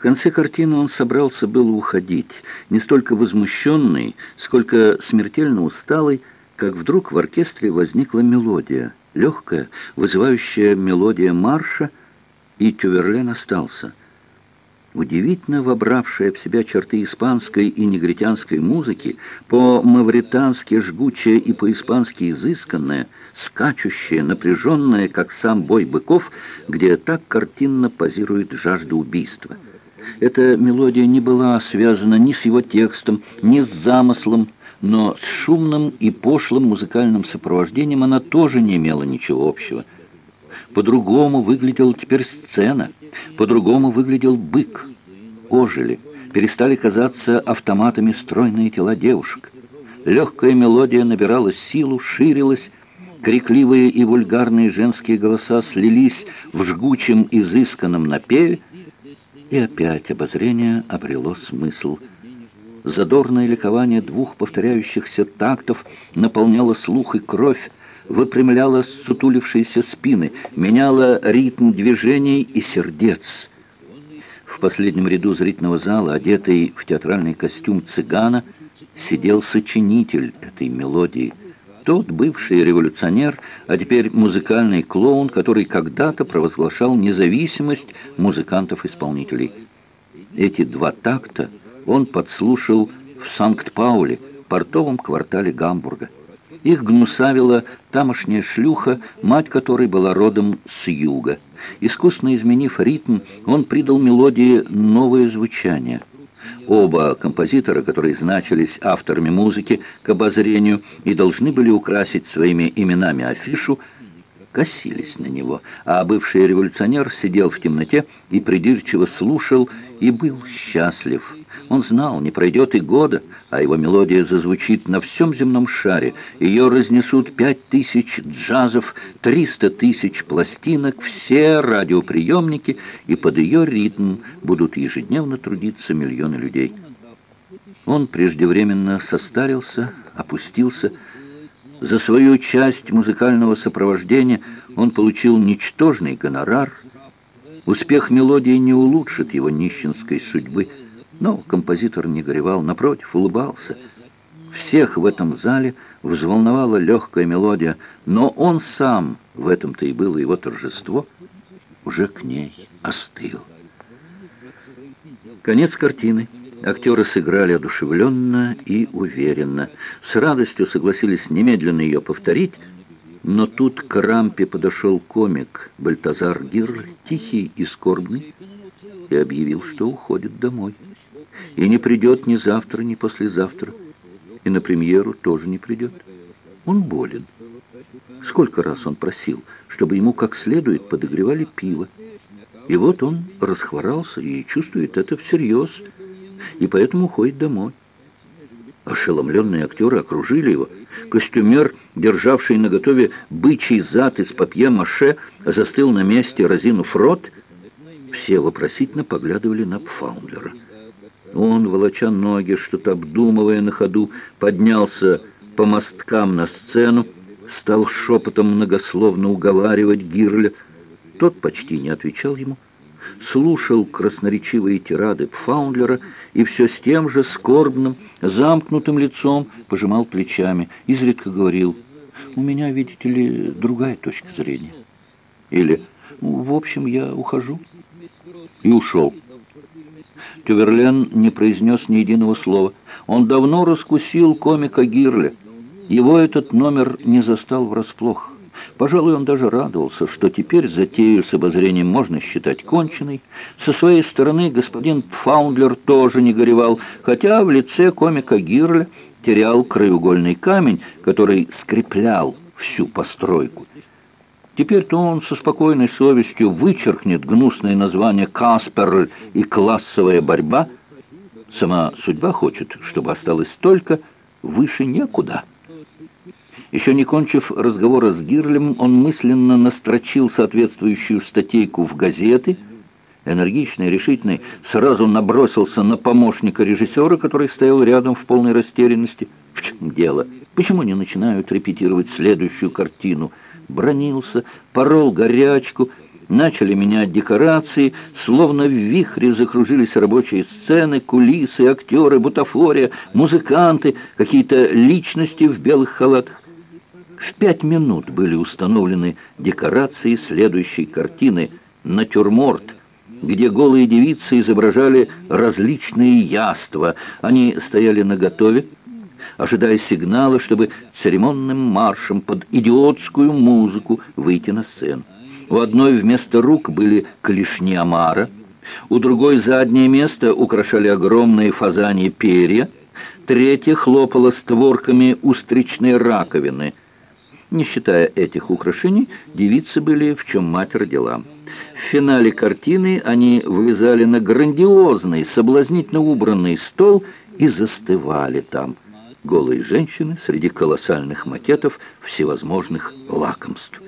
В конце картины он собрался было уходить, не столько возмущенный, сколько смертельно усталый, как вдруг в оркестре возникла мелодия, легкая, вызывающая мелодия марша, и Тюверлен остался. Удивительно вобравшая в себя черты испанской и негритянской музыки, по-мавритански жгучая и по-испански изысканная, скачущая, напряженная, как сам бой быков, где так картинно позирует жажда убийства — эта мелодия не была связана ни с его текстом, ни с замыслом, но с шумным и пошлым музыкальным сопровождением она тоже не имела ничего общего. По-другому выглядела теперь сцена, по-другому выглядел бык. Ожили, перестали казаться автоматами стройные тела девушек. Легкая мелодия набирала силу, ширилась, крикливые и вульгарные женские голоса слились в жгучем изысканном напеве, и опять обозрение обрело смысл. Задорное ликование двух повторяющихся тактов наполняло слух и кровь, выпрямляло сутулившиеся спины, меняло ритм движений и сердец. В последнем ряду зрительного зала, одетый в театральный костюм цыгана, сидел сочинитель этой мелодии — тот бывший революционер, а теперь музыкальный клоун, который когда-то провозглашал независимость музыкантов-исполнителей. Эти два такта он подслушал в Санкт-Пауле, портовом квартале Гамбурга. Их гнусавила тамошняя шлюха, мать которой была родом с юга. Искусно изменив ритм, он придал мелодии новое звучание – Оба композитора, которые значились авторами музыки к обозрению и должны были украсить своими именами афишу, косились на него, а бывший революционер сидел в темноте и придирчиво слушал и был счастлив. Он знал, не пройдет и года, а его мелодия зазвучит на всем земном шаре. Ее разнесут пять тысяч джазов, триста тысяч пластинок, все радиоприемники, и под ее ритм будут ежедневно трудиться миллионы людей. Он преждевременно состарился, опустился. За свою часть музыкального сопровождения он получил ничтожный гонорар. Успех мелодии не улучшит его нищенской судьбы, но композитор не горевал, напротив, улыбался. Всех в этом зале взволновала легкая мелодия, но он сам, в этом-то и было его торжество, уже к ней остыл. Конец картины. Актеры сыграли одушевленно и уверенно. С радостью согласились немедленно ее повторить, но тут к рампе подошел комик Бальтазар Гирль, тихий и скорбный, и объявил, что уходит домой и не придет ни завтра, ни послезавтра, и на премьеру тоже не придет. Он болен. Сколько раз он просил, чтобы ему как следует подогревали пиво. И вот он расхворался и чувствует это всерьез, и поэтому уходит домой. Ошеломленные актеры окружили его. Костюмер, державший наготове бычий зад из папье-маше, застыл на месте, разинув рот. Все вопросительно поглядывали на Пфаундлера. Он, волоча ноги, что-то обдумывая на ходу, поднялся по мосткам на сцену, стал шепотом многословно уговаривать Гирля. Тот почти не отвечал ему, слушал красноречивые тирады Пфаундлера и все с тем же скорбным, замкнутым лицом пожимал плечами, изредка говорил, «У меня, видите ли, другая точка зрения». Или «В общем, я ухожу». И ушел. Тюверлен не произнес ни единого слова. Он давно раскусил комика Гирля. Его этот номер не застал врасплох. Пожалуй, он даже радовался, что теперь затею с обозрением можно считать конченной. Со своей стороны господин Фаундлер тоже не горевал, хотя в лице комика Гирля терял краеугольный камень, который скреплял всю постройку. Теперь-то он со спокойной совестью вычеркнет гнусное название «Каспер» и «Классовая борьба». Сама судьба хочет, чтобы осталось только «выше некуда». Еще не кончив разговора с Гирлем, он мысленно настрочил соответствующую статейку в газеты. Энергичный, решительный, сразу набросился на помощника режиссера, который стоял рядом в полной растерянности. В чем дело? Почему не начинают репетировать следующую картину – бронился, порол горячку, начали менять декорации, словно в вихре закружились рабочие сцены, кулисы, актеры, бутафория, музыканты, какие-то личности в белых халатах. В пять минут были установлены декорации следующей картины «Натюрморт», где голые девицы изображали различные яства. Они стояли наготове, ожидая сигнала, чтобы церемонным маршем под идиотскую музыку выйти на сцену. У одной вместо рук были клешни омара, у другой заднее место украшали огромные фазаньи перья, третья хлопала створками устричной раковины. Не считая этих украшений, девицы были в чем мать родила. В финале картины они вылезали на грандиозный, соблазнительно убранный стол и застывали там. Голые женщины среди колоссальных макетов всевозможных лакомств.